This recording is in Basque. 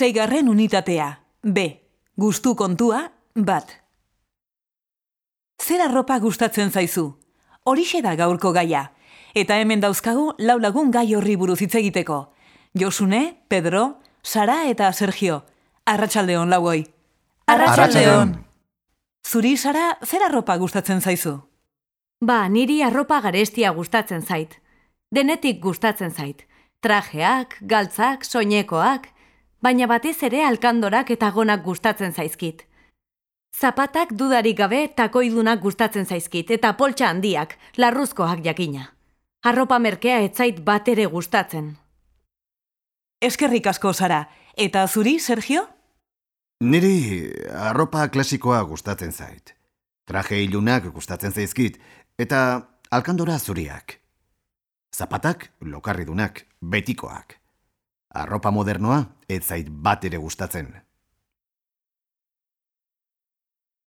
Seigarren unitatea. B. Gustu kontua, bat. Zer arropa gustatzen zaizu? Horixe da gaurko gaia. Eta hemen dauzkagu lau lagun gai horri buruz hitz egiteko. Josune, Pedro, Sara eta Sergio. Arratsaldeon lauoi. Arratsaldeon. Zuri Sara, zer arropa gustatzen zaizu? Ba, niri arropa garestia gustatzen zait. Denetik gustatzen zait. Trajeak, galtzak, soinekoak, baina batez ere alkandorak eta gonak gustatzen zaizkit. Zapatak dudarik gabe takoidunak gustatzen zaizkit eta poltsa handiak, larruzkoak jakina. Arropa merkea etzait bat ere gustatzen. Eskerrik asko Sara. Eta zuri, Sergio? Niri arropa klasikoa gustatzen zait. Traje ilunak gustatzen zaizkit, eta alkandora zuriak. Zapatak lokarridunak, betikoak. Arropa modernoa ez zait bat ere gustatzen.